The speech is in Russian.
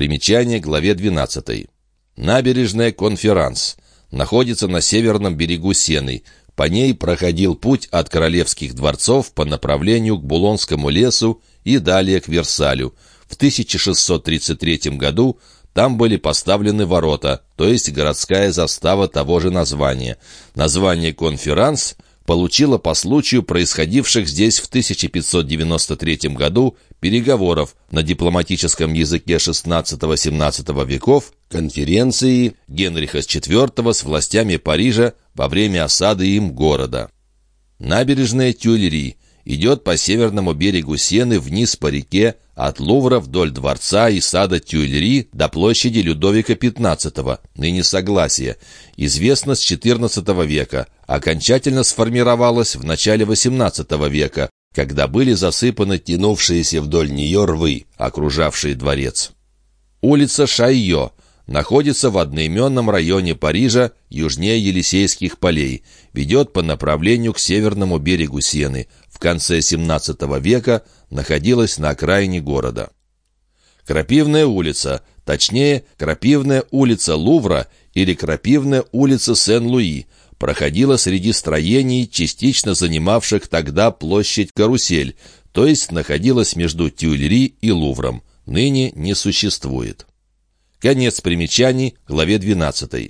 Примечание главе 12. Набережная Конферанс. Находится на северном берегу Сены. По ней проходил путь от королевских дворцов по направлению к Булонскому лесу и далее к Версалю. В 1633 году там были поставлены ворота, то есть городская застава того же названия. Название «Конферанс» получила по случаю происходивших здесь в 1593 году переговоров на дипломатическом языке XVI-XVII веков конференции Генриха IV с властями Парижа во время осады им города. Набережная Тюильри идет по северному берегу Сены вниз по реке от Лувра вдоль дворца и сада Тюильри до площади Людовика XV, ныне Согласия, известна с XIV века, окончательно сформировалась в начале XVIII века, когда были засыпаны тянувшиеся вдоль нее рвы, окружавшие дворец. Улица Шайо находится в одноименном районе Парижа, южнее Елисейских полей, ведет по направлению к северному берегу Сены, конце XVII века находилась на окраине города. Крапивная улица, точнее, Крапивная улица Лувра или Крапивная улица Сен-Луи – проходила среди строений, частично занимавших тогда площадь Карусель, то есть находилась между Тюильри и Лувром. Ныне не существует. Конец примечаний, главе 12.